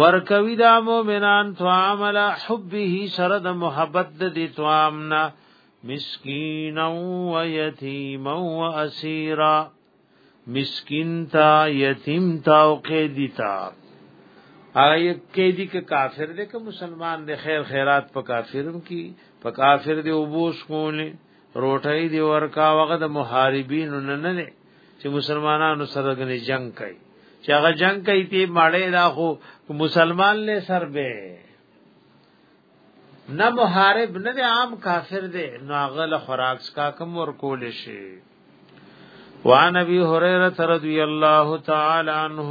ورکوي دا مؤمنان طعام لا حبه سره د محبت د دې طعام نه مسکین او یتیم او اسیرا مسکین تا یتیم تا او قیدی تا آیا قیدی که کافر دی که مسلمان دی خیر خیرات په کافرم کی په کافر دی وبوس کولې روټۍ دی ورکا وغه د محاربین نه نه چې مسلمانانو سره غني جنگ کوي چې هغه جنگ کوي ته ماړې دا خو مسلمان له سر به نه محارب نه د عام کافر دی نو هغه له خوراک سکا کم ور کول شي وان ابي هريره رضی الله تعالی عنہ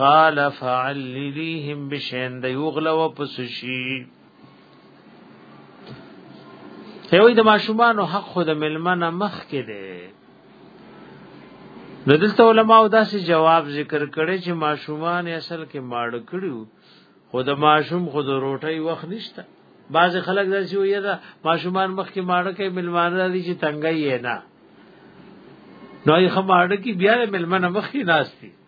قال فعلليهم بشين د یوغله و پسشي یوې د ماشومان حق خود ملمنه مخ کې دی د دلته علماء داسې جواب ذکر کړي چې ماشومان اصل کې ماړ کړیو خود ماشوم خود روټي وخت نشته بعض خلک داسې وي دا ماشومان مخ کې ماړ کې ملمان راځي چې تنګي نه نو یې خماړه کې بیا ملمنه مخ کې ناشتي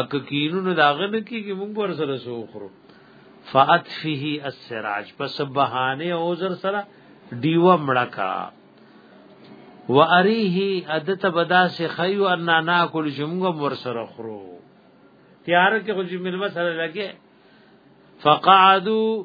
اک کینونو داغه نه کیږي مونږ ور سره سو خورو فات فيه السراج پس بهانه او زر سره دیو مړکا واريه ادته بدا سه خيو ان نا کول شمغه ور سره خورو تیار کې خو جمل مسره لګي فقعدوا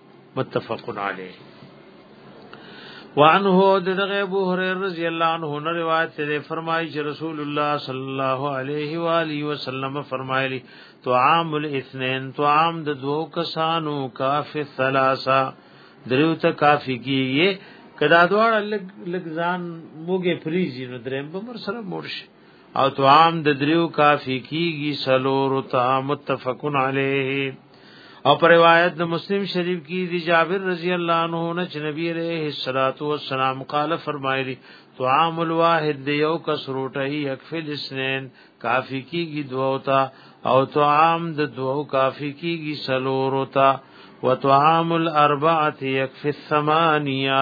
متفق علیه وعنه دغه ابو هريره رضی الله عنه نه روایت ده فرمایي چې رسول الله صلی الله علیه و آله وسلم فرمایلی طعام الاثنين طعام د دوو کسانو کافی ثلاثه دریو ته کافی کیږي کدا دواړه لګ لګ ځان موګه فریزي نو دریم به مر سره مور شي او طعام د دریو کافی کیږي سلور تا متفقن علیه او پر روایت د مسلم شریف کی دی جابر رضی الله عنه نه چې نبی علیہ الصلوۃ والسلام قال فرمایلی طعام الواحد دی یو کس روټی یکفل اسنین کافی کیږي دوه تا او طعام د دوه کافی کیږي سلور تا وطعام الاربعه یکفی الثمانیه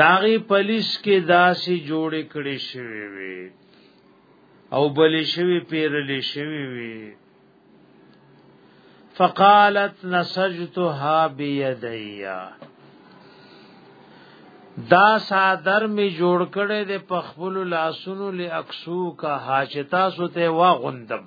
داغي پولیس کې داسې جوړې کړې شوی وي او بلې شوی پیرلې شوی وي فقالت نسجتها بيديا دا صادر می جوړ کړي د پخپل لاسونو لاکسو کا حاجتا سوته واغوندم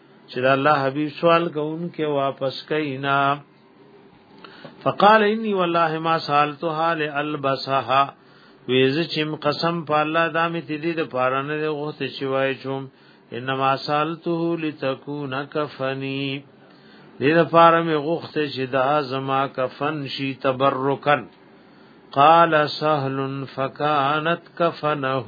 چې دا الله حبيب سوال کوونکې واپس کینا فقال اني والله ما سالتها لالبسها ویز چم قسم په الله دا می تدی د پاره نه غوښت چې وای چوم انما سالته لتكون کفنی دې د پاره می غوښت چې دا زما کفن شي تبرکن قال سهل فكانت كفنه